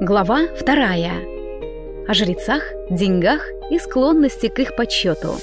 Глава вторая. О жрецах, деньгах и склонности к их подсчету.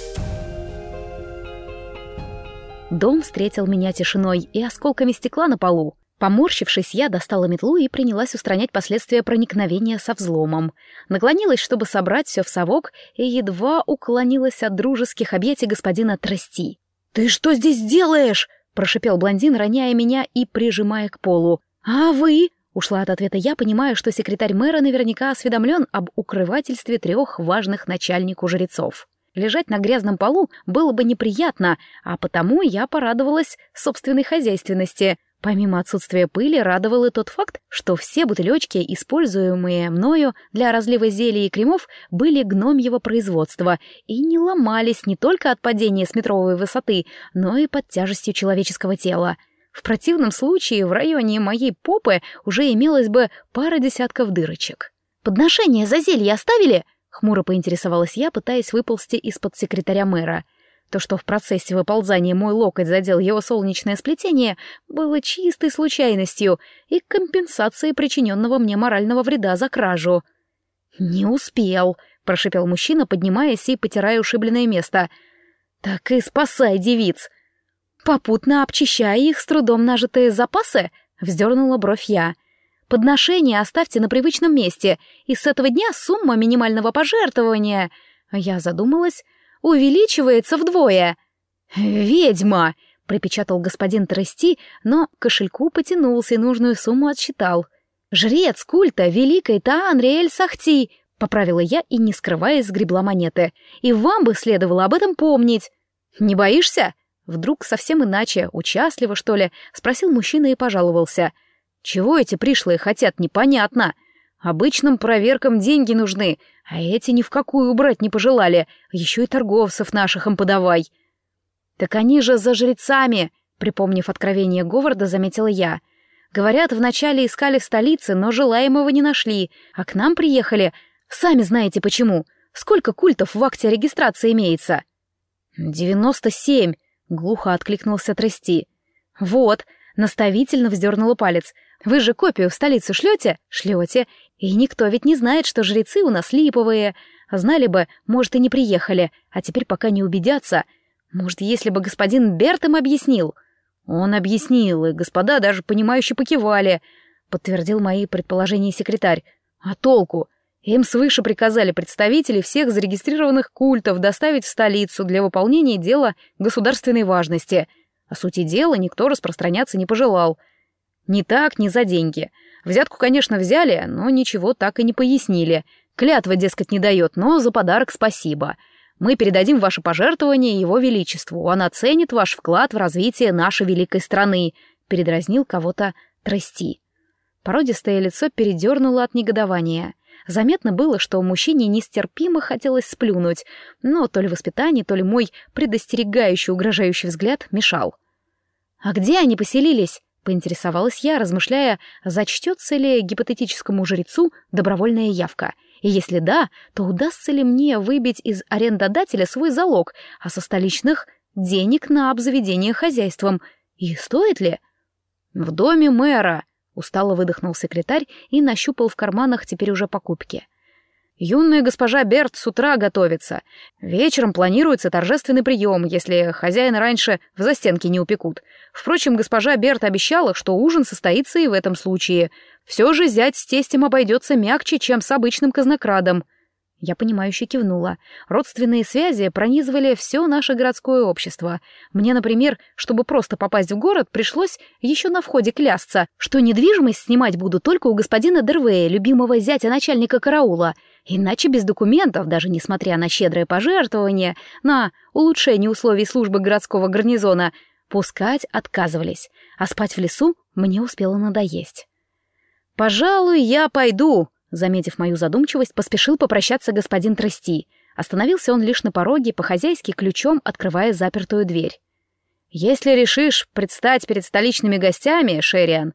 Дом встретил меня тишиной и осколками стекла на полу. Поморщившись, я достала метлу и принялась устранять последствия проникновения со взломом. Наклонилась, чтобы собрать все в совок, и едва уклонилась от дружеских объятий господина Трости. «Ты что здесь делаешь?» — прошипел блондин, роняя меня и прижимая к полу. «А вы?» Ушла от ответа я, понимаю, что секретарь мэра наверняка осведомлен об укрывательстве трех важных начальнику жрецов. Лежать на грязном полу было бы неприятно, а потому я порадовалась собственной хозяйственности. Помимо отсутствия пыли, радовал и тот факт, что все бутылечки, используемые мною для разлива зелий и кремов, были гномьего производства и не ломались не только от падения с метровой высоты, но и под тяжестью человеческого тела. В противном случае в районе моей попы уже имелось бы пара десятков дырочек. «Подношение за зелье оставили?» — хмуро поинтересовалась я, пытаясь выползти из-под секретаря мэра. То, что в процессе выползания мой локоть задел его солнечное сплетение, было чистой случайностью и компенсацией причиненного мне морального вреда за кражу. «Не успел», — прошипел мужчина, поднимаясь и потирая ушибленное место. «Так и спасай девиц!» попутно обчищая их с трудом нажитые запасы?» — вздернула бровь я. «Подношение оставьте на привычном месте, и с этого дня сумма минимального пожертвования...» Я задумалась. «Увеличивается вдвое». «Ведьма!» — припечатал господин Трости, но кошельку потянулся и нужную сумму отсчитал. «Жрец культа великой Таанриэль Сахти!» — поправила я и, не скрываясь, сгребла монеты. «И вам бы следовало об этом помнить!» «Не боишься?» Вдруг совсем иначе, участливо, что ли, спросил мужчина и пожаловался. «Чего эти пришлые хотят, непонятно. Обычным проверкам деньги нужны, а эти ни в какую убрать не пожелали, еще и торговцев наших им подавай». «Так они же за жрецами», — припомнив откровение Говарда, заметила я. «Говорят, вначале искали в столице, но желаемого не нашли, а к нам приехали. Сами знаете почему. Сколько культов в акте регистрации имеется?» «Девяносто семь», Глухо откликнулся Трости. «Вот», — наставительно вздернула палец. «Вы же копию в столицу шлете?» «Шлете. И никто ведь не знает, что жрецы у нас липовые. Знали бы, может, и не приехали, а теперь пока не убедятся. Может, если бы господин Берт им объяснил?» «Он объяснил, и господа даже понимающе покивали», — подтвердил мои предположения секретарь. «А толку? Им свыше приказали представителей всех зарегистрированных культов доставить в столицу для выполнения дела государственной важности. О сути дела никто распространяться не пожелал. Ни так, ни за деньги. Взятку, конечно, взяли, но ничего так и не пояснили. Клятва, дескать, не дает, но за подарок спасибо. Мы передадим ваше пожертвование его величеству. Он оценит ваш вклад в развитие нашей великой страны. Передразнил кого-то трости. Породистое лицо передернуло от негодования — Заметно было, что мужчине нестерпимо хотелось сплюнуть, но то ли воспитание, то ли мой предостерегающий, угрожающий взгляд мешал. «А где они поселились?» — поинтересовалась я, размышляя, зачтется ли гипотетическому жрецу добровольная явка. И если да, то удастся ли мне выбить из арендодателя свой залог, а со столичных — денег на обзаведение хозяйством? И стоит ли? «В доме мэра», Устало выдохнул секретарь и нащупал в карманах теперь уже покупки. «Юная госпожа Берт с утра готовится. Вечером планируется торжественный прием, если хозяина раньше в застенки не упекут. Впрочем, госпожа Берт обещала, что ужин состоится и в этом случае. Все же зять с тестем обойдется мягче, чем с обычным казнокрадом». Я понимающе кивнула. Родственные связи пронизывали все наше городское общество. Мне, например, чтобы просто попасть в город, пришлось еще на входе клясться, что недвижимость снимать буду только у господина Дервея, любимого зятя начальника караула. Иначе без документов, даже несмотря на щедрое пожертвование, на улучшение условий службы городского гарнизона, пускать отказывались. А спать в лесу мне успело надоесть. «Пожалуй, я пойду», Заметив мою задумчивость, поспешил попрощаться господин Трости. Остановился он лишь на пороге, по-хозяйски ключом открывая запертую дверь. «Если решишь предстать перед столичными гостями, Шериан...»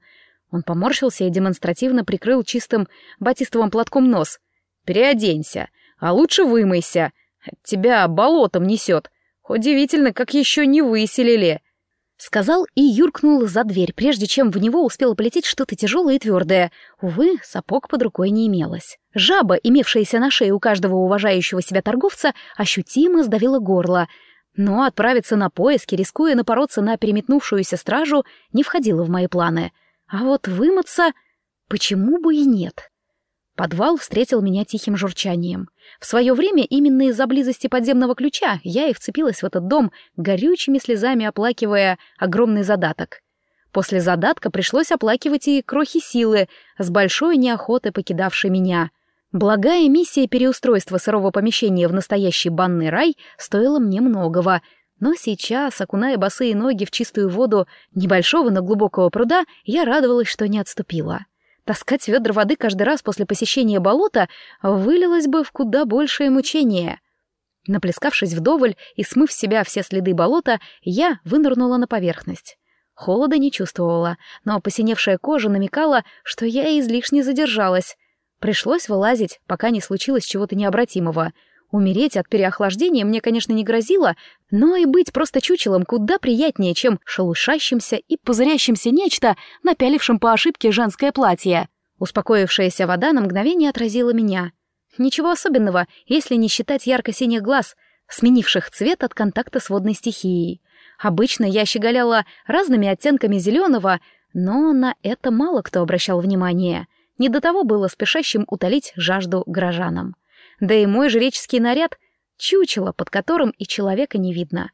Он поморщился и демонстративно прикрыл чистым батистовым платком нос. «Переоденься, а лучше вымойся. Тебя болотом несет. Удивительно, как еще не выселили. Сказал и юркнул за дверь, прежде чем в него успело полететь что-то тяжелое и твердое. Увы, сапог под рукой не имелось. Жаба, имевшаяся на шее у каждого уважающего себя торговца, ощутимо сдавила горло. Но отправиться на поиски, рискуя напороться на переметнувшуюся стражу, не входило в мои планы. А вот вымыться... Почему бы и нет? Подвал встретил меня тихим журчанием. В свое время именно из-за близости подземного ключа я и вцепилась в этот дом, горючими слезами оплакивая огромный задаток. После задатка пришлось оплакивать и крохи силы, с большой неохотой покидавшей меня. Благая миссия переустройства сырого помещения в настоящий банный рай стоила мне многого, но сейчас, окуная босые ноги в чистую воду небольшого, но глубокого пруда, я радовалась, что не отступила. Таскать ведра воды каждый раз после посещения болота вылилось бы в куда большее мучение. Наплескавшись вдоволь и смыв с себя все следы болота, я вынырнула на поверхность. Холода не чувствовала, но посиневшая кожа намекала, что я излишне задержалась. Пришлось вылазить, пока не случилось чего-то необратимого. Умереть от переохлаждения мне, конечно, не грозило, но и быть просто чучелом куда приятнее, чем шелушащимся и пузырящимся нечто, напялившим по ошибке женское платье. Успокоившаяся вода на мгновение отразила меня. Ничего особенного, если не считать ярко-синих глаз, сменивших цвет от контакта с водной стихией. Обычно я щеголяла разными оттенками зеленого, но на это мало кто обращал внимание. Не до того было спешащим утолить жажду горожанам. Да и мой жреческий наряд — чучело, под которым и человека не видно.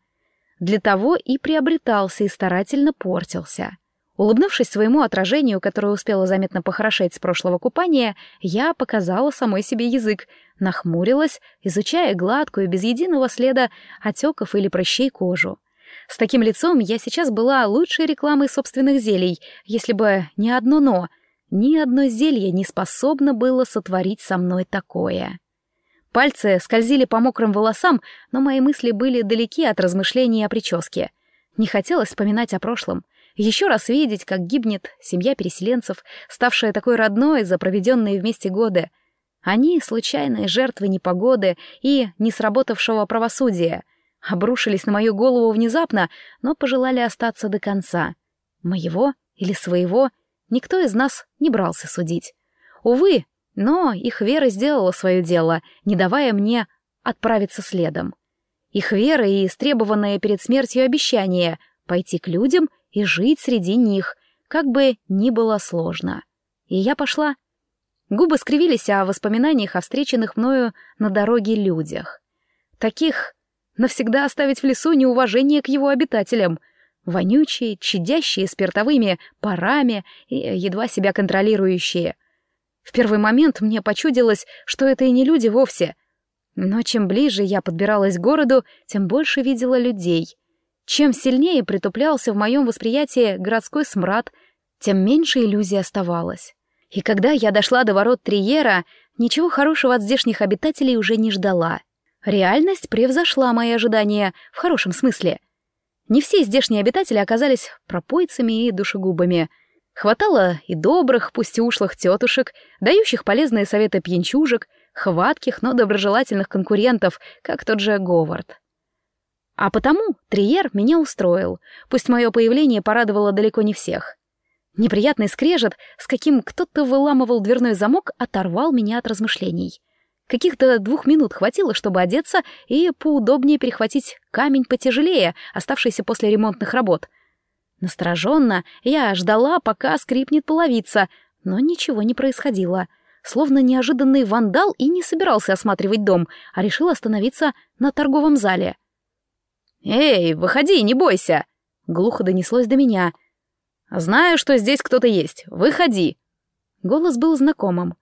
Для того и приобретался и старательно портился. Улыбнувшись своему отражению, которое успело заметно похорошеть с прошлого купания, я показала самой себе язык, нахмурилась, изучая гладкую, без единого следа отеков или прыщей кожу. С таким лицом я сейчас была лучшей рекламой собственных зелий, если бы не одно «но». Ни одно зелье не способно было сотворить со мной такое. Пальцы скользили по мокрым волосам, но мои мысли были далеки от размышлений о прическе. Не хотелось вспоминать о прошлом. Еще раз видеть, как гибнет семья переселенцев, ставшая такой родной за проведенные вместе годы. Они — случайные жертвы непогоды и несработавшего правосудия. Обрушились на мою голову внезапно, но пожелали остаться до конца. Моего или своего никто из нас не брался судить. Увы, но их вера сделала свое дело, не давая мне отправиться следом. Их вера и истребованное перед смертью обещание пойти к людям и жить среди них, как бы ни было сложно. И я пошла. Губы скривились о воспоминаниях о встреченных мною на дороге людях. Таких навсегда оставить в лесу неуважение к его обитателям — вонючие, чадящие спиртовыми парами и едва себя контролирующие — в первый момент мне почудилось, что это и не люди вовсе. Но чем ближе я подбиралась к городу, тем больше видела людей. Чем сильнее притуплялся в моем восприятии городской смрад, тем меньше иллюзий оставалось. И когда я дошла до ворот Триера, ничего хорошего от здешних обитателей уже не ждала. Реальность превзошла мои ожидания, в хорошем смысле. Не все здешние обитатели оказались пропойцами и душегубами — Хватало и добрых, пусть и ушлых тетушек, дающих полезные советы пьянчужек, хватких, но доброжелательных конкурентов, как тот же Говард. А потому Триер меня устроил, пусть мое появление порадовало далеко не всех. Неприятный скрежет, с каким кто-то выламывал дверной замок, оторвал меня от размышлений. Каких-то двух минут хватило, чтобы одеться и поудобнее перехватить камень потяжелее, оставшийся после ремонтных работ — Настороженно я ждала, пока скрипнет половица, но ничего не происходило. Словно неожиданный вандал и не собирался осматривать дом, а решил остановиться на торговом зале. «Эй, выходи, не бойся!» — глухо донеслось до меня. «Знаю, что здесь кто-то есть. Выходи!» Голос был знакомым.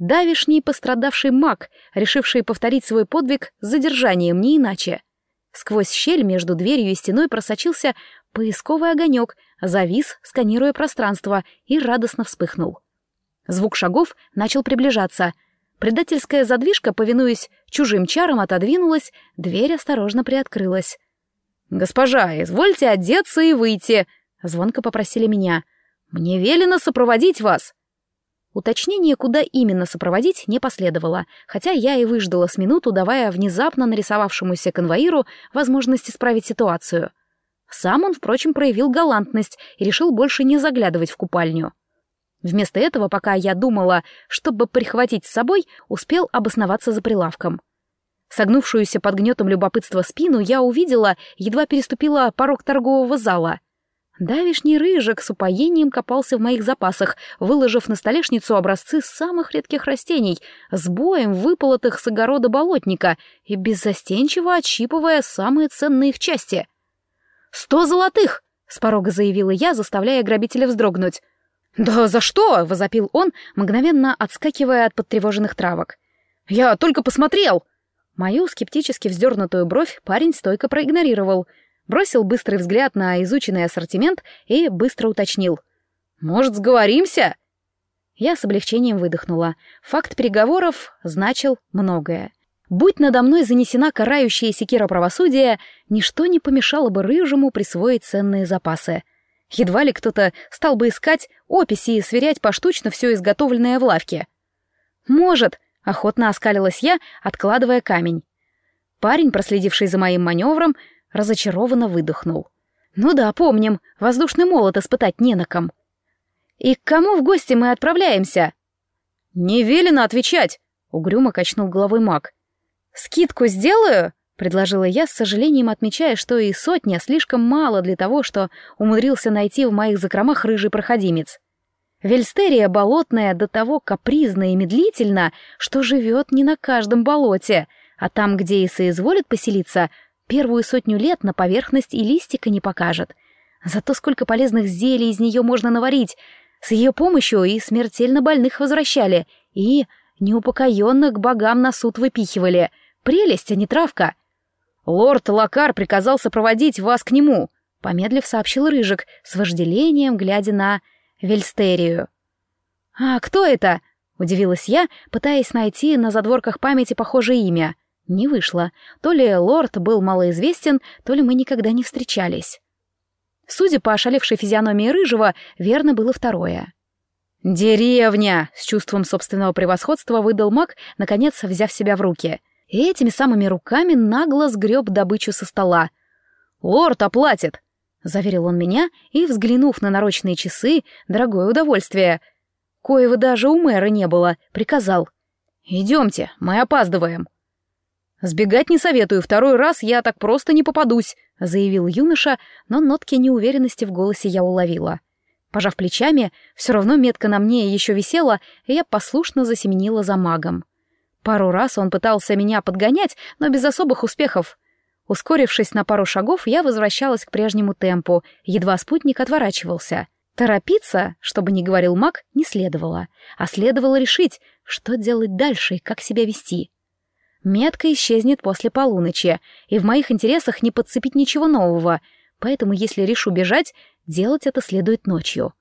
Давишний пострадавший маг, решивший повторить свой подвиг с задержанием, не иначе. Сквозь щель между дверью и стеной просочился Поисковый огонек завис, сканируя пространство, и радостно вспыхнул. Звук шагов начал приближаться. Предательская задвижка, повинуясь чужим чарам, отодвинулась, дверь осторожно приоткрылась. «Госпожа, извольте одеться и выйти», — звонко попросили меня. «Мне велено сопроводить вас». Уточнение, куда именно сопроводить, не последовало, хотя я и выждала с минуту, давая внезапно нарисовавшемуся конвоиру возможность исправить ситуацию. Сам он, впрочем, проявил галантность и решил больше не заглядывать в купальню. Вместо этого, пока я думала, чтобы прихватить с собой, успел обосноваться за прилавком. Согнувшуюся под гнетом любопытства спину я увидела, едва переступила порог торгового зала. Давишний рыжик с упоением копался в моих запасах, выложив на столешницу образцы самых редких растений, с боем выполотых с огорода болотника и беззастенчиво отщипывая самые ценные их части. «Сто золотых!» — с порога заявила я, заставляя грабителя вздрогнуть. «Да за что?» — возопил он, мгновенно отскакивая от подтревоженных травок. «Я только посмотрел!» Мою скептически вздернутую бровь парень стойко проигнорировал, бросил быстрый взгляд на изученный ассортимент и быстро уточнил. «Может, сговоримся?» Я с облегчением выдохнула. Факт переговоров значил многое. Будь надо мной занесена карающая секира правосудия, ничто не помешало бы рыжему присвоить ценные запасы. Едва ли кто-то стал бы искать описи и сверять поштучно все изготовленное в лавке. «Может», — охотно оскалилась я, откладывая камень. Парень, проследивший за моим маневром, разочарованно выдохнул. «Ну да, помним, воздушный молот испытать не на ком». «И к кому в гости мы отправляемся?» «Не велено отвечать», — угрюмо качнул головой маг. «Скидку сделаю?» предложила я, с сожалением отмечая, что и сотня слишком мало для того, что умудрился найти в моих закромах рыжий проходимец. Вельстерия болотная до того капризна и медлительна, что живет не на каждом болоте, а там, где и соизволит поселиться, первую сотню лет на поверхность и листика не покажет. Зато сколько полезных зелий из нее можно наварить. С ее помощью и смертельно больных возвращали, и неупокоенных к богам на суд выпихивали. Прелесть, а не травка. «Лорд Лакар приказал сопроводить вас к нему», — помедлив сообщил Рыжик, с вожделением глядя на Вельстерию. «А кто это?» — удивилась я, пытаясь найти на задворках памяти похожее имя. Не вышло. То ли лорд был малоизвестен, то ли мы никогда не встречались. Судя по ошалевшей физиономии Рыжего, верно было второе. «Деревня!» — с чувством собственного превосходства выдал маг, наконец взяв себя в руки и этими самыми руками нагло сгреб добычу со стола. «Лорд оплатит!» — заверил он меня и, взглянув на нарочные часы, дорогое удовольствие, коего даже у мэра не было, приказал. «Идемте, мы опаздываем». «Сбегать не советую, второй раз я так просто не попадусь», — заявил юноша, но нотки неуверенности в голосе я уловила. Пожав плечами, все равно метка на мне еще висела, и я послушно засеменила за магом. Пару раз он пытался меня подгонять, но без особых успехов. Ускорившись на пару шагов, я возвращалась к прежнему темпу, едва спутник отворачивался. Торопиться, чтобы не говорил маг, не следовало, а следовало решить, что делать дальше и как себя вести. Метка исчезнет после полуночи, и в моих интересах не подцепить ничего нового, поэтому если решу бежать, делать это следует ночью.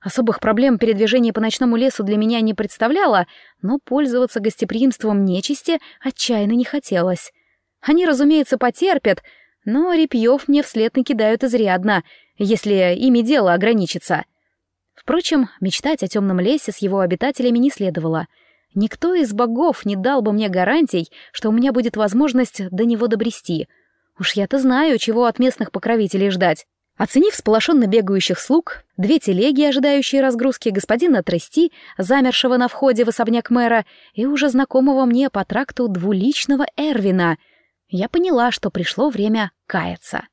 Особых проблем передвижения по ночному лесу для меня не представляло, но пользоваться гостеприимством нечисти отчаянно не хотелось. Они, разумеется, потерпят, но репьев мне вслед накидают изрядно, если ими дело ограничится. Впрочем, мечтать о темном лесе с его обитателями не следовало. Никто из богов не дал бы мне гарантий, что у меня будет возможность до него добрести. Уж я-то знаю, чего от местных покровителей ждать. Оценив сполошенно бегающих слуг, две телеги, ожидающие разгрузки господина Трести, замершего на входе в особняк мэра, и уже знакомого мне по тракту двуличного Эрвина, я поняла, что пришло время каяться.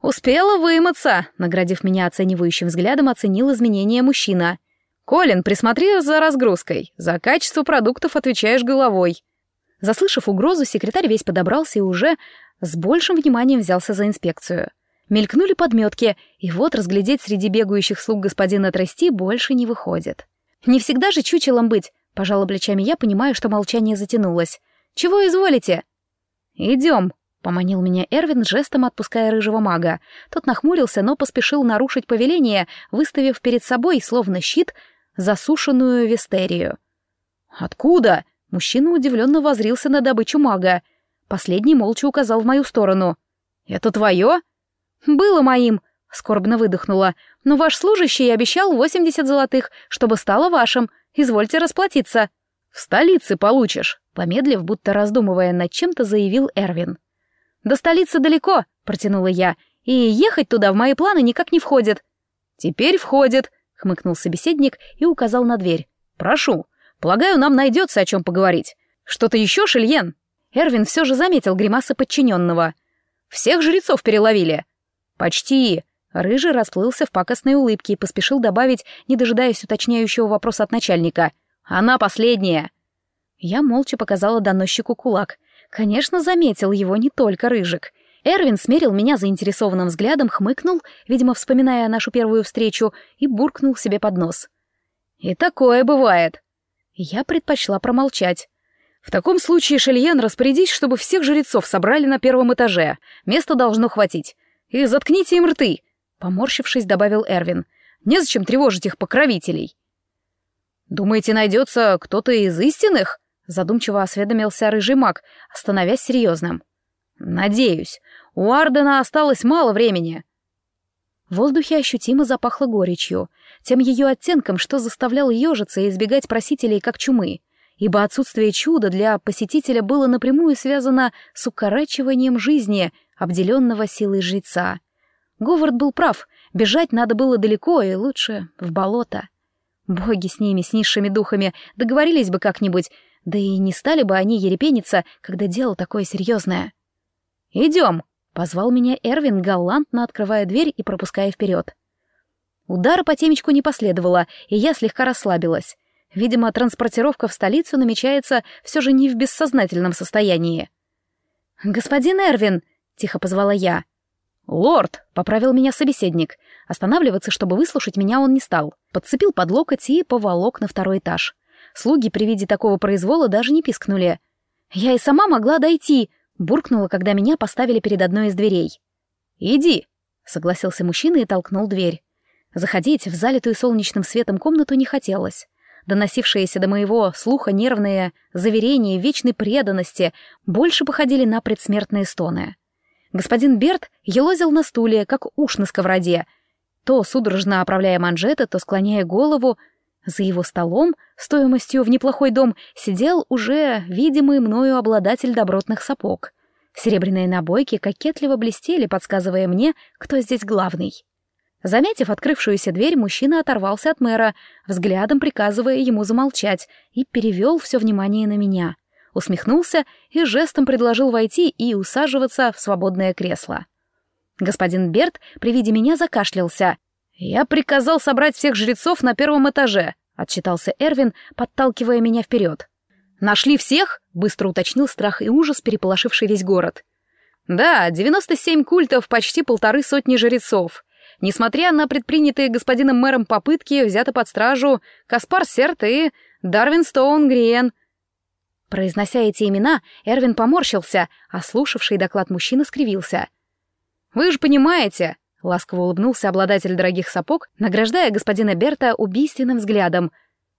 «Успела вымыться», — наградив меня оценивающим взглядом, оценил изменения мужчина. «Колин, присмотри за разгрузкой. За качество продуктов отвечаешь головой». Заслышав угрозу, секретарь весь подобрался и уже с большим вниманием взялся за инспекцию. Мелькнули подметки, и вот разглядеть среди бегающих слуг господина Трости больше не выходит. «Не всегда же чучелом быть», — пожала плечами я, понимаю, что молчание затянулось. «Чего изволите?» «Идем», — поманил меня Эрвин, жестом отпуская рыжего мага. Тот нахмурился, но поспешил нарушить повеление, выставив перед собой, словно щит, засушенную вестерию. «Откуда?» — мужчина удивленно возрился на добычу мага. Последний молча указал в мою сторону. «Это твое?» «Было моим», — скорбно выдохнула, «но ваш служащий обещал восемьдесят золотых, чтобы стало вашим. Извольте расплатиться». «В столице получишь», — помедлив, будто раздумывая над чем-то, заявил Эрвин. «До столицы далеко», — протянула я, — «и ехать туда в мои планы никак не входит». «Теперь входит», — хмыкнул собеседник и указал на дверь. «Прошу. Полагаю, нам найдется о чем поговорить. Что-то еще, Шильен?» Эрвин все же заметил гримасы подчиненного. «Всех жрецов переловили?» «Почти». Рыжий расплылся в пакостной улыбке и поспешил добавить, не дожидаясь уточняющего вопроса от начальника. «Она последняя!» Я молча показала доносчику кулак. Конечно, заметил его не только Рыжик. Эрвин смерил меня заинтересованным взглядом, хмыкнул, видимо, вспоминая нашу первую встречу, и буркнул себе под нос. «И такое бывает!» Я предпочла промолчать. «В таком случае, Шельен, распорядись, чтобы всех жрецов собрали на первом этаже. Места должно хватить. И заткните им рты!» Поморщившись, добавил Эрвин. «Незачем тревожить их покровителей». «Думаете, найдется кто-то из истинных?» Задумчиво осведомился рыжий маг, становясь серьезным. «Надеюсь. У Ардена осталось мало времени». В воздухе ощутимо запахло горечью, тем ее оттенком, что заставлял ежиться и избегать просителей как чумы, ибо отсутствие чуда для посетителя было напрямую связано с укорачиванием жизни, обделенного силой жреца. Говард был прав, бежать надо было далеко и лучше в болото. Боги с ними, с низшими духами, договорились бы как-нибудь, да и не стали бы они ерепениться, когда дело такое серьезное. «Идем!» — позвал меня Эрвин, галантно открывая дверь и пропуская вперед. Удара по темечку не последовало, и я слегка расслабилась. Видимо, транспортировка в столицу намечается все же не в бессознательном состоянии. «Господин Эрвин!» — тихо позвала я. «Лорд!» — поправил меня собеседник. Останавливаться, чтобы выслушать меня, он не стал. Подцепил под локоть и поволок на второй этаж. Слуги при виде такого произвола даже не пискнули. «Я и сама могла дойти!» — буркнула, когда меня поставили перед одной из дверей. «Иди!» — согласился мужчина и толкнул дверь. Заходить в залитую солнечным светом комнату не хотелось. Доносившиеся до моего слуха нервные заверения вечной преданности больше походили на предсмертные стоны. Господин Берт елозил на стуле, как уш на сковороде, то судорожно оправляя манжеты, то склоняя голову. За его столом, стоимостью в неплохой дом, сидел уже видимый мною обладатель добротных сапог. Серебряные набойки кокетливо блестели, подсказывая мне, кто здесь главный. Заметив открывшуюся дверь, мужчина оторвался от мэра, взглядом приказывая ему замолчать, и перевел все внимание на меня — усмехнулся и жестом предложил войти и усаживаться в свободное кресло. Господин Берт при виде меня закашлялся. «Я приказал собрать всех жрецов на первом этаже», — отчитался Эрвин, подталкивая меня вперед. «Нашли всех?» — быстро уточнил страх и ужас, переполошивший весь город. «Да, 97 культов, почти полторы сотни жрецов. Несмотря на предпринятые господином мэром попытки, взяты под стражу Каспар Серт и Дарвин Стоун Гриен», Произнося эти имена, Эрвин поморщился, а слушавший доклад мужчина скривился. «Вы же понимаете», — ласково улыбнулся обладатель дорогих сапог, награждая господина Берта убийственным взглядом,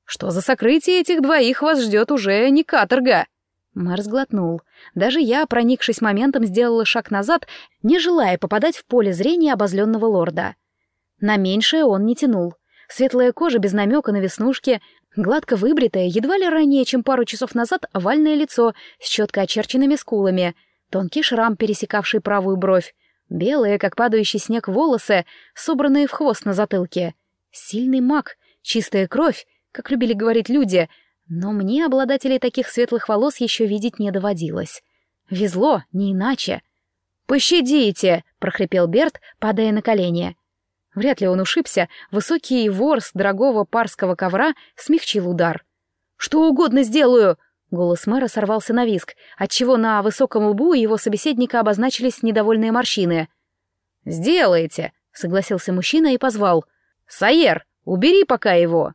«что за сокрытие этих двоих вас ждет уже не каторга». Мэр сглотнул. Даже я, проникшись моментом, сделала шаг назад, не желая попадать в поле зрения обозленного лорда. На меньшее он не тянул. Светлая кожа без намека на веснушки, Гладко выбритое, едва ли ранее, чем пару часов назад, овальное лицо с четко очерченными скулами, тонкий шрам, пересекавший правую бровь, белые, как падающий снег, волосы, собранные в хвост на затылке. Сильный маг, чистая кровь, как любили говорить люди, но мне обладателей таких светлых волос еще видеть не доводилось. Везло, не иначе. «Пощадите!» — прохрипел Берт, падая на колени. Вряд ли он ушибся, высокий ворс дорогого парского ковра смягчил удар. «Что угодно сделаю!» Голос мэра сорвался на виск, отчего на высоком лбу его собеседника обозначились недовольные морщины. «Сделаете!» — согласился мужчина и позвал. «Сайер, убери пока его!»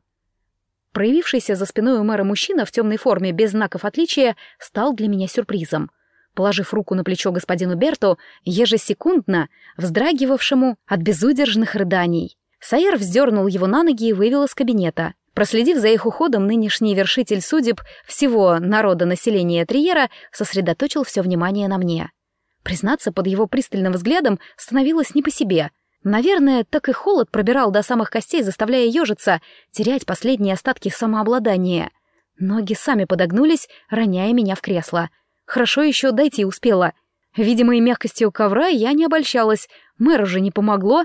Проявившийся за спиной у мэра мужчина в темной форме без знаков отличия стал для меня сюрпризом положив руку на плечо господину Берту, ежесекундно вздрагивавшему от безудержных рыданий. Сайер вздернул его на ноги и вывел из кабинета. Проследив за их уходом, нынешний вершитель судеб всего народа населения Триера сосредоточил все внимание на мне. Признаться, под его пристальным взглядом становилось не по себе. Наверное, так и холод пробирал до самых костей, заставляя ежиться, терять последние остатки самообладания. Ноги сами подогнулись, роняя меня в кресло. Хорошо еще дойти успела. Видимо, и мягкостью ковра я не обольщалась. Мэру же не помогло.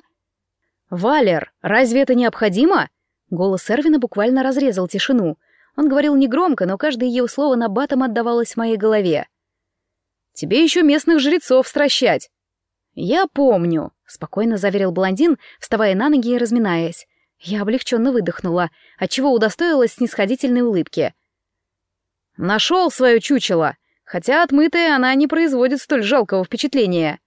«Валер, разве это необходимо?» Голос Эрвина буквально разрезал тишину. Он говорил негромко, но каждое его слово на батом отдавалось в моей голове. «Тебе еще местных жрецов стращать!» «Я помню», — спокойно заверил блондин, вставая на ноги и разминаясь. Я облегченно выдохнула, отчего удостоилась снисходительной улыбки. «Нашел свое чучело, хотя отмытая она не производит столь жалкого впечатления».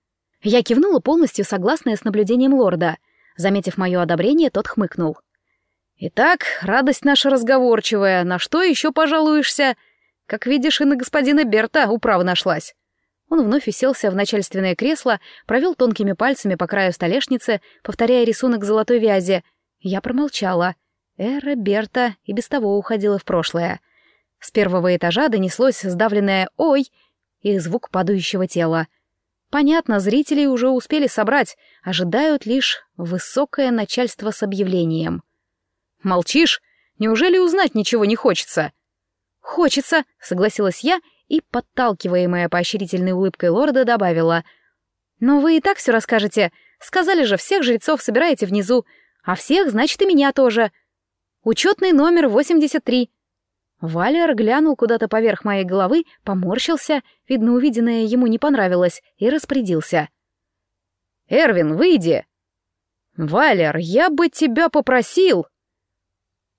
Я кивнула полностью согласная с наблюдением лорда. Заметив мое одобрение, тот хмыкнул. «Итак, радость наша разговорчивая, на что еще пожалуешься? Как видишь, и на господина Берта управа нашлась». Он вновь уселся в начальственное кресло, провел тонкими пальцами по краю столешницы, повторяя рисунок золотой вязи. Я промолчала. Эра Берта и без того уходила в прошлое. С первого этажа донеслось сдавленное «Ой!» и звук падающего тела. Понятно, зрители уже успели собрать, ожидают лишь высокое начальство с объявлением — Молчишь? Неужели узнать ничего не хочется?» «Хочется», — согласилась я и, подталкиваемая поощрительной улыбкой лорда, добавила. «Но вы и так все расскажете. Сказали же, всех жрецов собираете внизу, а всех, значит, и меня тоже. Учетный номер 83». Валер глянул куда-то поверх моей головы, поморщился, видно, увиденное ему не понравилось, и распорядился. «Эрвин, выйди!» «Валер, я бы тебя попросил!»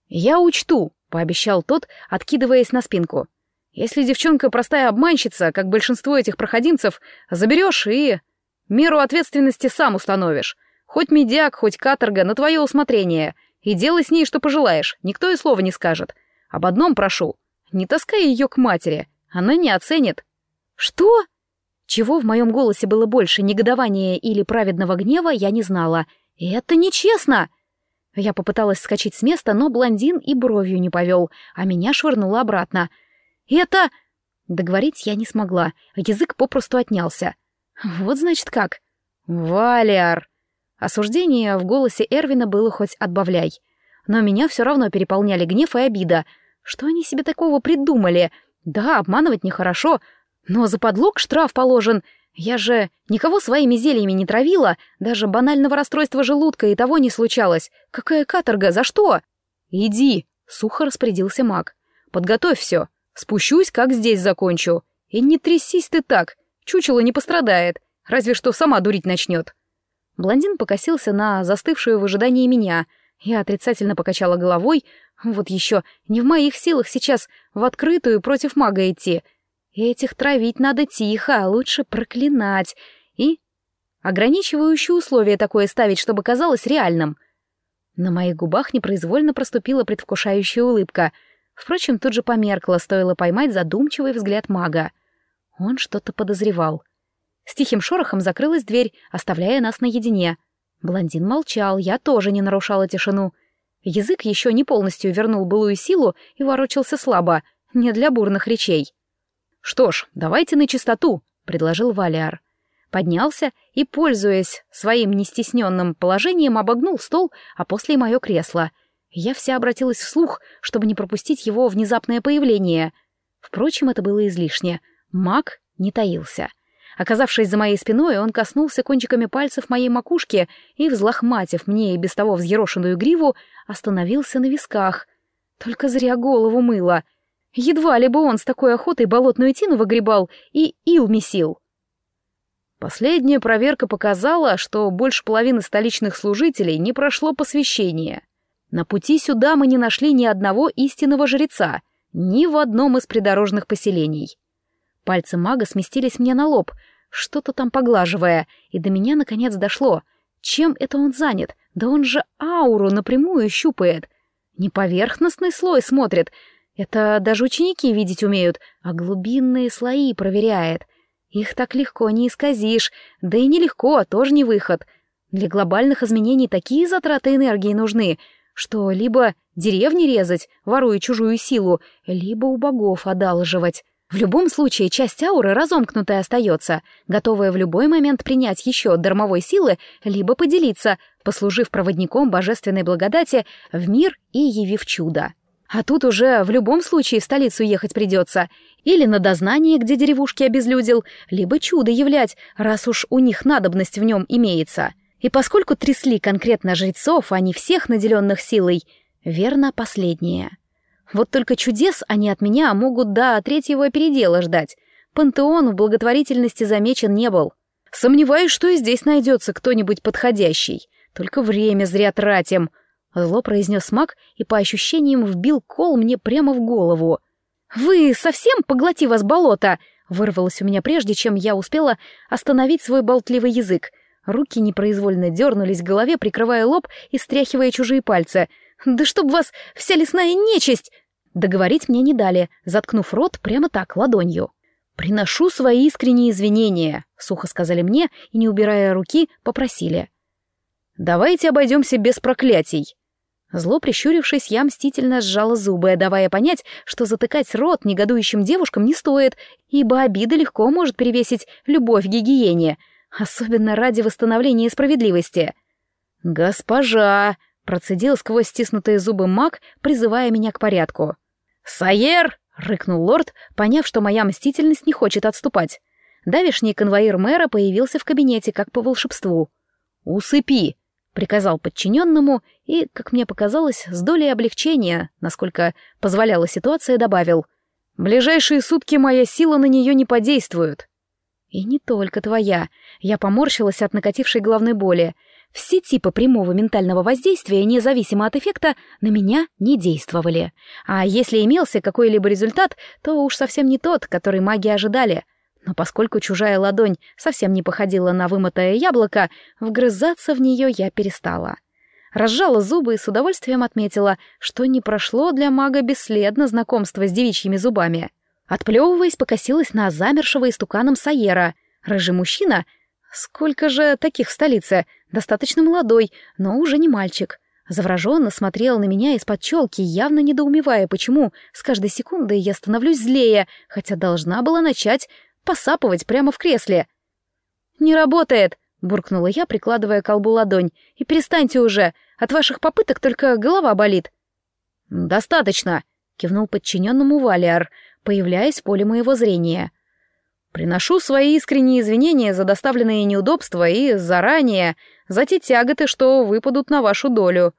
«Я учту», — пообещал тот, откидываясь на спинку. «Если девчонка простая обманщица, как большинство этих проходимцев, заберешь и... меру ответственности сам установишь. Хоть медяк, хоть каторга, на твое усмотрение. И делай с ней, что пожелаешь, никто и слова не скажет. Об одном прошу. Не таскай ее к матери, она не оценит». «Что?» Чего в моем голосе было больше, негодования или праведного гнева, я не знала. «Это нечестно!» Я попыталась скачать с места, но блондин и бровью не повел, а меня швырнуло обратно. «Это...» Договорить я не смогла, язык попросту отнялся. «Вот значит как». «Валяр!» Осуждение в голосе Эрвина было хоть отбавляй. Но меня все равно переполняли гнев и обида. Что они себе такого придумали? Да, обманывать нехорошо, но за подлог штраф положен — я же никого своими зельями не травила, даже банального расстройства желудка и того не случалось. Какая каторга, за что? Иди, сухо распорядился маг. Подготовь все. Спущусь, как здесь закончу. И не трясись ты так. Чучело не пострадает, разве что сама дурить начнет. Блондин покосился на застывшую в ожидании меня. Я отрицательно покачала головой. Вот еще не в моих силах сейчас в открытую против мага идти — Этих травить надо тихо, а лучше проклинать. И ограничивающее условие такое ставить, чтобы казалось реальным. На моих губах непроизвольно проступила предвкушающая улыбка. Впрочем, тут же померкла, стоило поймать задумчивый взгляд мага. Он что-то подозревал. С тихим шорохом закрылась дверь, оставляя нас наедине. Блондин молчал, я тоже не нарушала тишину. Язык еще не полностью вернул былую силу и ворочался слабо, не для бурных речей. «Что ж, давайте на чистоту», — предложил Валиар. Поднялся и, пользуясь своим нестесненным положением, обогнул стол, а после мое кресло. Я вся обратилась вслух, чтобы не пропустить его внезапное появление. Впрочем, это было излишне. Маг не таился. Оказавшись за моей спиной, он коснулся кончиками пальцев моей макушки и, взлохматив мне и без того взъерошенную гриву, остановился на висках. Только зря голову мыло. Едва ли бы он с такой охотой болотную тину выгребал и ил месил. Последняя проверка показала, что больше половины столичных служителей не прошло посвящение. На пути сюда мы не нашли ни одного истинного жреца, ни в одном из придорожных поселений. Пальцы мага сместились мне на лоб, что-то там поглаживая, и до меня наконец дошло. Чем это он занят? Да он же ауру напрямую щупает. Не поверхностный слой смотрит, это даже ученики видеть умеют, а глубинные слои проверяет. Их так легко не исказишь, да и нелегко, тоже не выход. Для глобальных изменений такие затраты энергии нужны, что либо деревни резать, воруя чужую силу, либо у богов одалживать. В любом случае, часть ауры разомкнутая остается, готовая в любой момент принять еще дармовой силы, либо поделиться, послужив проводником божественной благодати в мир и явив чудо. А тут уже в любом случае в столицу ехать придется. Или на дознание, где деревушки обезлюдил, либо чудо являть, раз уж у них надобность в нем имеется. И поскольку трясли конкретно жрецов, а не всех наделенных силой, верно, последнее. Вот только чудес они от меня могут до третьего передела ждать. Пантеон в благотворительности замечен не был. Сомневаюсь, что и здесь найдется кто-нибудь подходящий. Только время зря тратим. Зло произнес маг и по ощущениям вбил кол мне прямо в голову. «Вы совсем поглоти вас болото!» Вырвалось у меня прежде, чем я успела остановить свой болтливый язык. Руки непроизвольно дернулись к голове, прикрывая лоб и стряхивая чужие пальцы. «Да чтоб вас вся лесная нечисть!» Договорить мне не дали, заткнув рот прямо так, ладонью. «Приношу свои искренние извинения», — сухо сказали мне и, не убирая руки, попросили. «Давайте обойдемся без проклятий». Зло прищурившись, я мстительно сжала зубы, давая понять, что затыкать рот негодующим девушкам не стоит, ибо обида легко может перевесить любовь к гигиене, особенно ради восстановления справедливости. «Госпожа!» — процедил сквозь стиснутые зубы маг, призывая меня к порядку. «Сайер!» — рыкнул лорд, поняв, что моя мстительность не хочет отступать. Давишний конвоир мэра появился в кабинете, как по волшебству. «Усыпи!» — приказал подчиненному и, как мне показалось, с долей облегчения, насколько позволяла ситуация, добавил. «Ближайшие сутки моя сила на нее не подействует». «И не только твоя». Я поморщилась от накатившей головной боли. Все типы прямого ментального воздействия, независимо от эффекта, на меня не действовали. А если имелся какой-либо результат, то уж совсем не тот, который маги ожидали. Но поскольку чужая ладонь совсем не походила на вымытое яблоко, вгрызаться в нее я перестала. Разжала зубы и с удовольствием отметила, что не прошло для мага бесследно знакомство с девичьими зубами. Отплевываясь, покосилась на замершего истуканом Саера. Рыжий мужчина — Сколько же таких в столице? Достаточно молодой, но уже не мальчик. Завраженно смотрел на меня из-под челки, явно недоумевая, почему с каждой секундой я становлюсь злее, хотя должна была начать посапывать прямо в кресле. «Не работает!» — буркнула я, прикладывая к колбу ладонь. «И перестаньте уже! От ваших попыток только голова болит!» «Достаточно!» — кивнул подчиненному Валиар, появляясь в поле моего зрения. Приношу свои искренние извинения за доставленные неудобства и заранее за те тяготы, что выпадут на вашу долю.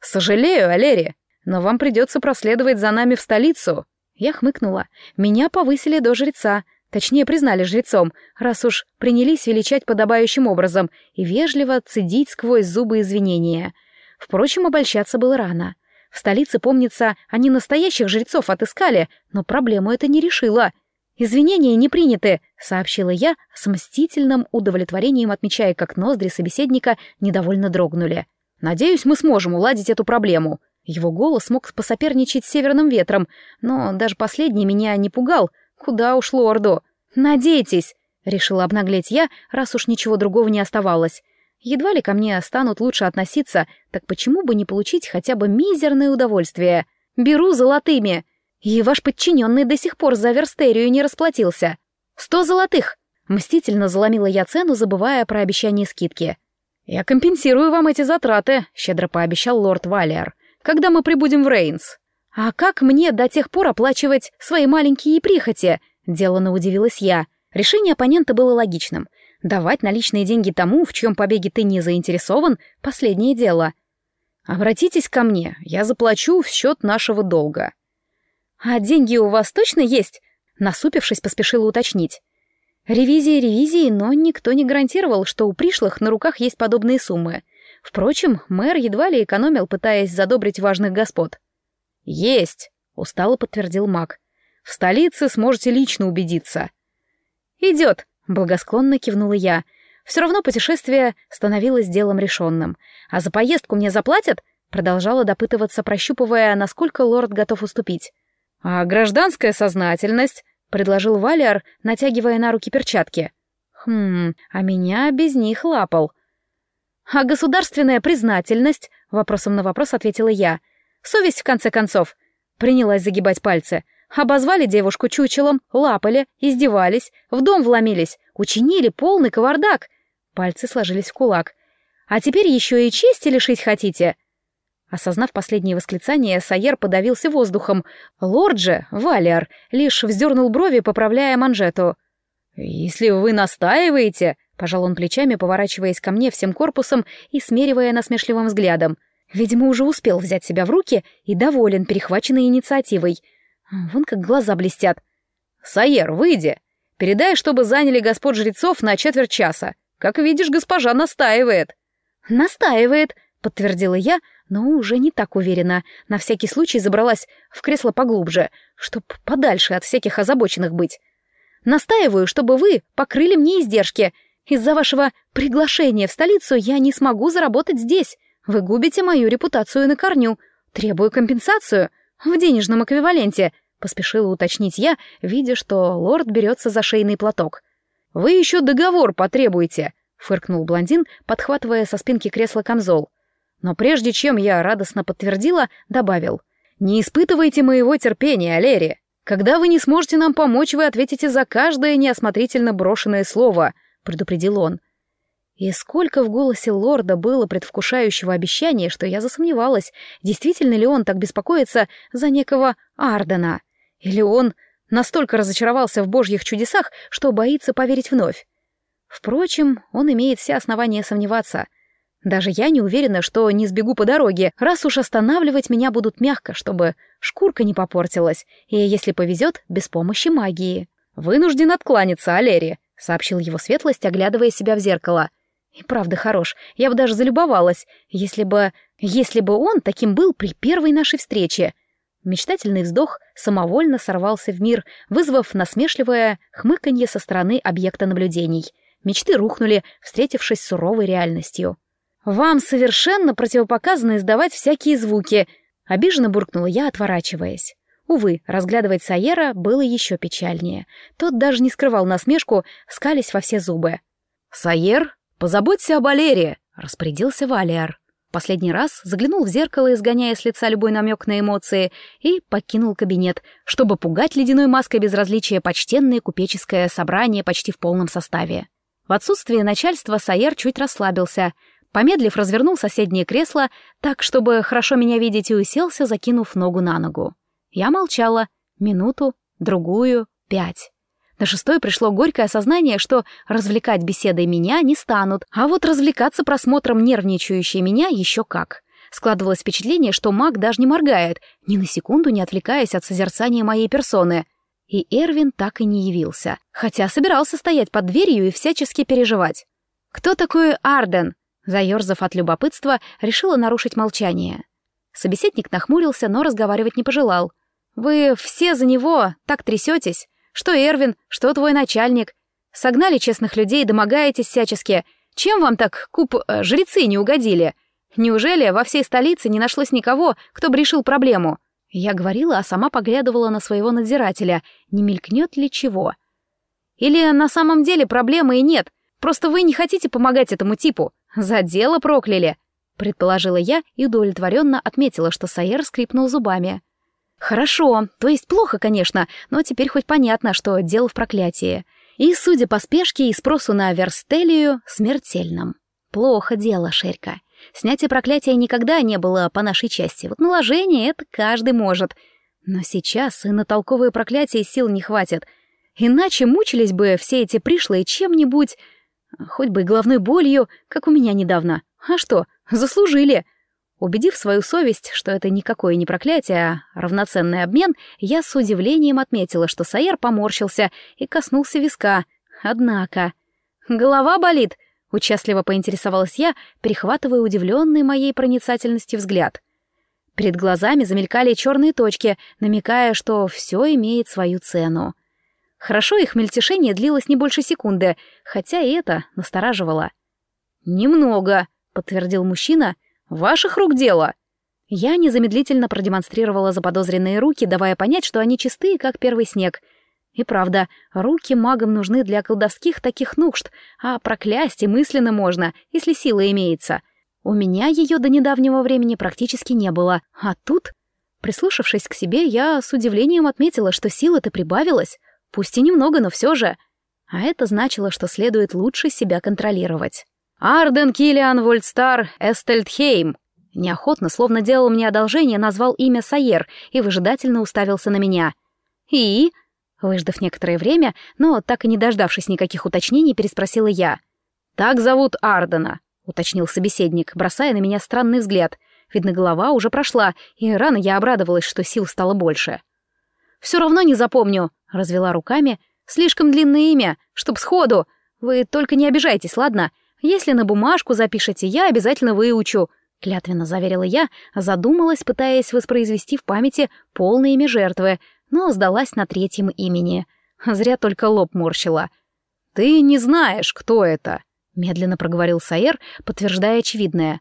Сожалею, Алери, но вам придется проследовать за нами в столицу. Я хмыкнула. Меня повысили до жреца, точнее признали жрецом, раз уж принялись величать подобающим образом и вежливо цедить сквозь зубы извинения. Впрочем, обольщаться было рано. В столице, помнится, они настоящих жрецов отыскали, но проблему это не решило — «Извинения не приняты», — сообщила я с мстительным удовлетворением, отмечая, как ноздри собеседника недовольно дрогнули. «Надеюсь, мы сможем уладить эту проблему». Его голос мог посоперничать с северным ветром, но даже последний меня не пугал. Куда уж лорду? «Надейтесь», — решила обнаглеть я, раз уж ничего другого не оставалось. Едва ли ко мне станут лучше относиться, так почему бы не получить хотя бы мизерное удовольствие? Беру золотыми. И ваш подчиненный до сих пор за Верстерию не расплатился. Сто золотых!» Мстительно заломила я цену, забывая про обещание скидки. «Я компенсирую вам эти затраты», — щедро пообещал лорд Валиар, «когда мы прибудем в Рейнс». «А как мне до тех пор оплачивать свои маленькие прихоти?» — делано удивилась я. Решение оппонента было логичным. Давать наличные деньги тому, в чьем побеге ты не заинтересован — последнее дело. «Обратитесь ко мне, я заплачу в счет нашего долга», «А деньги у вас точно есть?» Насупившись, поспешила уточнить. Ревизии ревизии, но никто не гарантировал, что у пришлых на руках есть подобные суммы. Впрочем, мэр едва ли экономил, пытаясь задобрить важных господ. «Есть!» — устало подтвердил маг. «В столице сможете лично убедиться». «Идет!» — благосклонно кивнула я. «Все равно путешествие становилось делом решенным. А за поездку мне заплатят?» — продолжала допытываться, прощупывая, насколько лорд готов уступить. «А гражданская сознательность?» — предложил Валиар, натягивая на руки перчатки. «Хм, а меня без них лапал». «А государственная признательность?» — вопросом на вопрос ответила я. «Совесть, в конце концов». Принялась загибать пальцы. Обозвали девушку чучелом, лапали, издевались, в дом вломились, учинили полный кавардак. Пальцы сложились в кулак. А теперь еще и чести лишить хотите?» Осознав последнее восклицание, Сайер подавился воздухом. Лорд же, Валиар, лишь вздернул брови, поправляя манжету. «Если вы настаиваете...» — пожал он плечами, поворачиваясь ко мне всем корпусом и смеривая насмешливым взглядом. Видимо, уже успел взять себя в руки и доволен перехваченной инициативой. Вон как глаза блестят. «Сайер, выйди! Передай, чтобы заняли господ жрецов на четверть часа. Как видишь, госпожа настаивает». «Настаивает», — подтвердила я, но уже не так уверенно. На всякий случай забралась в кресло поглубже, чтоб подальше от всяких озабоченных быть. «Настаиваю, чтобы вы покрыли мне издержки. Из-за вашего приглашения в столицу я не смогу заработать здесь. Вы губите мою репутацию на корню. Требую компенсацию в денежном эквиваленте», — поспешила уточнить я, видя, что лорд берется за шейный платок. «Вы еще договор потребуете», — фыркнул блондин, подхватывая со спинки кресла камзол. Но прежде чем я радостно подтвердила, добавил. «Не испытывайте моего терпения, Алери. Когда вы не сможете нам помочь, вы ответите за каждое неосмотрительно брошенное слово», — предупредил он. И сколько в голосе лорда было предвкушающего обещания, что я засомневалась, действительно ли он так беспокоится за некого Ардена. Или он настолько разочаровался в божьих чудесах, что боится поверить вновь. Впрочем, он имеет все основания сомневаться. Даже я не уверена, что не сбегу по дороге, раз уж останавливать меня будут мягко, чтобы шкурка не попортилась, и, если повезет, без помощи магии. «Вынужден откланяться, Алери», — сообщил его светлость, оглядывая себя в зеркало. И правда хорош, я бы даже залюбовалась, если бы... если бы он таким был при первой нашей встрече. Мечтательный вздох самовольно сорвался в мир, вызвав насмешливое хмыканье со стороны объекта наблюдений — Мечты рухнули, встретившись с суровой реальностью. «Вам совершенно противопоказано издавать всякие звуки», — обиженно буркнула я, отворачиваясь. Увы, разглядывать Сайера было еще печальнее. Тот даже не скрывал насмешку, скались во все зубы. «Сайер, позаботься об Алере», — распорядился Валиар. Последний раз заглянул в зеркало, изгоняя с лица любой намек на эмоции, и покинул кабинет, чтобы пугать ледяной маской безразличия почтенное купеческое собрание почти в полном составе. В отсутствие начальства Саер чуть расслабился. Помедлив, развернул соседнее кресло так, чтобы хорошо меня видеть, и уселся, закинув ногу на ногу. Я молчала. Минуту, другую, пять. На шестой пришло горькое осознание, что развлекать беседой меня не станут, а вот развлекаться просмотром нервничающей меня еще как. Складывалось впечатление, что маг даже не моргает, ни на секунду не отвлекаясь от созерцания моей персоны — и Эрвин так и не явился, хотя собирался стоять под дверью и всячески переживать. «Кто такой Арден?» Заерзав от любопытства, решила нарушить молчание. Собеседник нахмурился, но разговаривать не пожелал. «Вы все за него так трясетесь. Что Эрвин, что твой начальник. Согнали честных людей, домогаетесь всячески. Чем вам так куп... Э, жрецы не угодили? Неужели во всей столице не нашлось никого, кто бы решил проблему?» Я говорила, а сама поглядывала на своего надзирателя, не мелькнет ли чего. Или на самом деле проблемы и нет, просто вы не хотите помогать этому типу, за дело прокляли, предположила я и удовлетворенно отметила, что Сайер скрипнул зубами. Хорошо, то есть плохо, конечно, но теперь хоть понятно, что дело в проклятии. И, судя по спешке и спросу на Верстелию, смертельном. Плохо дело, Шерька. Снятие проклятия никогда не было по нашей части. Вот наложение — это каждый может. Но сейчас и на толковое проклятие сил не хватит. Иначе мучились бы все эти пришлые чем-нибудь, хоть бы и головной болью, как у меня недавно. А что, заслужили. Убедив свою совесть, что это никакое не проклятие, а равноценный обмен, я с удивлением отметила, что Саер поморщился и коснулся виска. Однако... «Голова болит», Участливо поинтересовалась я, перехватывая удивленный моей проницательностью взгляд. Перед глазами замелькали черные точки, намекая, что все имеет свою цену. Хорошо их мельтешение длилось не больше секунды, хотя и это настораживало. «Немного», — подтвердил мужчина, — «ваших рук дело». Я незамедлительно продемонстрировала заподозренные руки, давая понять, что они чистые, как первый снег — и правда, руки магам нужны для колдовских таких нужд, а проклясть и мысленно можно, если сила имеется. У меня ее до недавнего времени практически не было, а тут... Прислушавшись к себе, я с удивлением отметила, что силы-то прибавилась, пусть и немного, но все же. А это значило, что следует лучше себя контролировать. «Арден Киллиан Вольстар Эстельдхейм», неохотно, словно делал мне одолжение, назвал имя Сайер и выжидательно уставился на меня. «И?» Выждав некоторое время, но так и не дождавшись никаких уточнений, переспросила я. «Так зовут Ардена», — уточнил собеседник, бросая на меня странный взгляд. Видно, голова уже прошла, и рано я обрадовалась, что сил стало больше. «Все равно не запомню», — развела руками. «Слишком длинное имя, чтоб сходу. Вы только не обижайтесь, ладно? Если на бумажку запишете, я обязательно выучу», — клятвенно заверила я, задумалась, пытаясь воспроизвести в памяти полное имя жертвы, но сдалась на третьем имени. Зря только лоб морщила. «Ты не знаешь, кто это», — медленно проговорил Саер, подтверждая очевидное.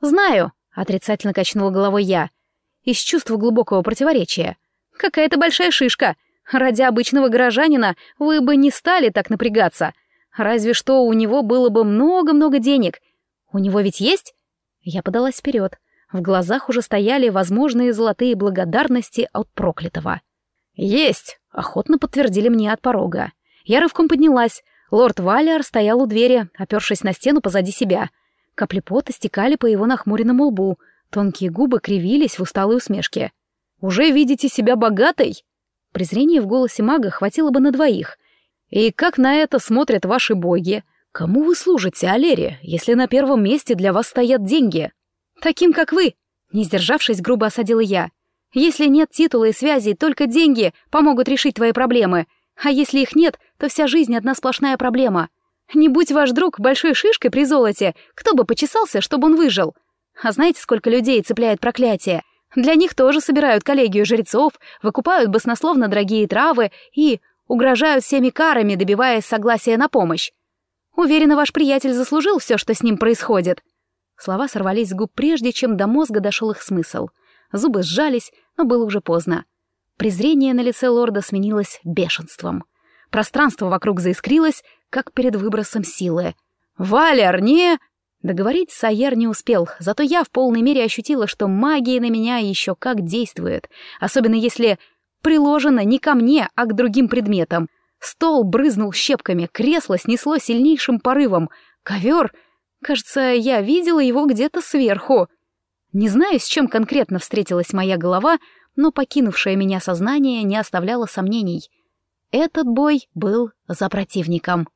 «Знаю», — отрицательно качнула головой я, из чувства глубокого противоречия. «Какая-то большая шишка. Ради обычного горожанина вы бы не стали так напрягаться. Разве что у него было бы много-много денег. У него ведь есть?» Я подалась вперед. В глазах уже стояли возможные золотые благодарности от проклятого. «Есть!» — охотно подтвердили мне от порога. Я рывком поднялась. Лорд Валиар стоял у двери, опершись на стену позади себя. Капли пота стекали по его нахмуренному лбу. Тонкие губы кривились в усталой усмешке. «Уже видите себя богатой?» Презрение в голосе мага хватило бы на двоих. «И как на это смотрят ваши боги? Кому вы служите, Алере, если на первом месте для вас стоят деньги?» «Таким, как вы!» Не сдержавшись, грубо осадила я. Если нет титула и связей, только деньги помогут решить твои проблемы. А если их нет, то вся жизнь одна сплошная проблема. Не будь ваш друг большой шишкой при золоте, кто бы почесался, чтобы он выжил? А знаете, сколько людей цепляет проклятие? Для них тоже собирают коллегию жрецов, выкупают баснословно дорогие травы и угрожают всеми карами, добиваясь согласия на помощь. Уверена, ваш приятель заслужил все, что с ним происходит. Слова сорвались с губ прежде, чем до мозга дошел их смысл. Зубы сжались, но было уже поздно. Презрение на лице лорда сменилось бешенством. Пространство вокруг заискрилось, как перед выбросом силы. «Валер, не...» Договорить Сайер не успел, зато я в полной мере ощутила, что магия на меня еще как действует, особенно если приложена не ко мне, а к другим предметам. Стол брызнул щепками, кресло снесло сильнейшим порывом, ковер... Кажется, я видела его где-то сверху. Не знаю, с чем конкретно встретилась моя голова, но покинувшее меня сознание не оставляло сомнений. Этот бой был за противником.